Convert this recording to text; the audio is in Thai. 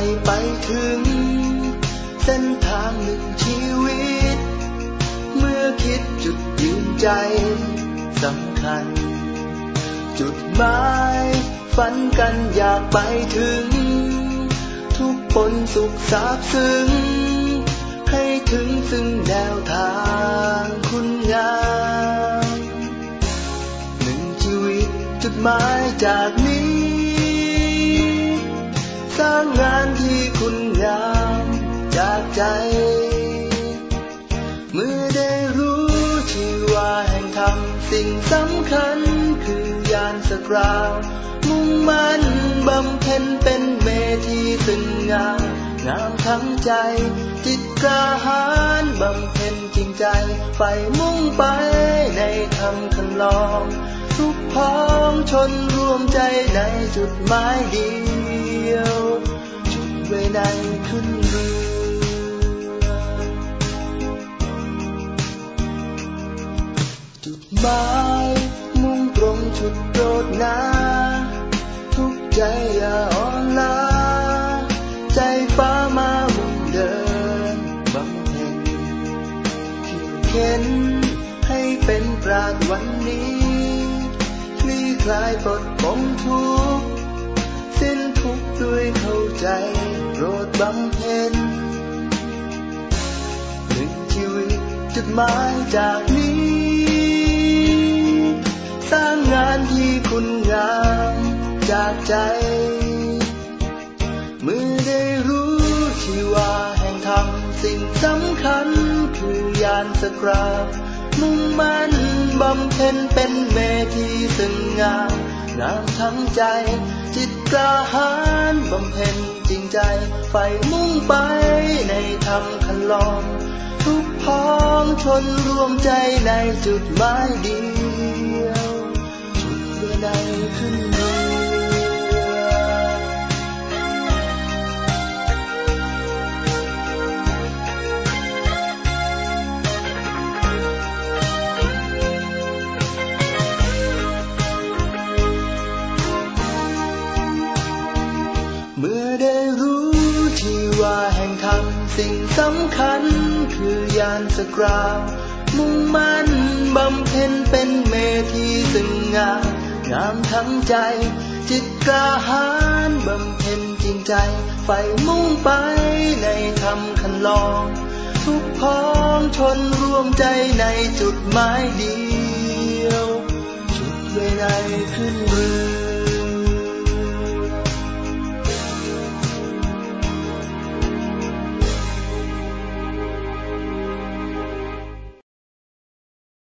ไปไปถึง เส้นทางหนึ่งชีวิต เมื่อคิดจุดยืนใจสำคัญ จุดหมายฝันกันอยากไปถึง ทุกผลสุขสาบซึ้ง ให้ถึงซึ่งแนวทางคุณงามหนึ่งชีวิตจุดหมายจากนี้ สร้างงานที่คุณงามจากใจ เมื่อได้รู้ชีวาแห่งธรรมสิ่งสำคัญคือยานสกราวมุ่งมันบำเพ็ญเป็นเมธีซึ่งงามงามทั้งใจ จิตกระหารบำเพ็ญจริงใจไฟมุ่งไปในธรรมคันลองทุกพ้องชนรวมใจในจุดหมายเดียว ไว้ในขึ้นเรือจุดหมายมุ่งตรงจุดโปรดนาทุกใจอย่าอ่อนล้าใจฟ้ามามุ่งเดินบำเพ็ญขีดเข็นให้เป็นปราดวันนี้คลี่คลายปลดปมทุกข์ สิ้นทุกข์ด้วยเข้าใจโปรดบำเพ็ญหนึ่งชีวิตจุดหมายจากนี้ สร้างงานที่คุณงามจากใจเมื่อได้รู้ชีวาแห่งธรรมสิ่งสำคัญคือยานสกรามุ่งมันบำเพ็ญเป็นเมธีซึ่งงาม งามทั้งใจ จิตกระหารบำเพ็ญจริงใจ ไฟมุ่งไปในธรรมคันลอง ทุกพ้องชนรวมใจในจุดหมายเดียว จุดเพื่อใดขึ้น ได้รู้ที่ว่าแห่งธรรมสิ่งสำคัญคือยานสกราว มุ่งมั่นบำเพ็ญเป็นเมธีซึ่งงามงามทั้งใจ จิตกระหารบำเพ็ญจริงใจไฟมุ่งไปในธรรมคันลอง ทุกพ้องชนรวมใจในจุดหมายเดียว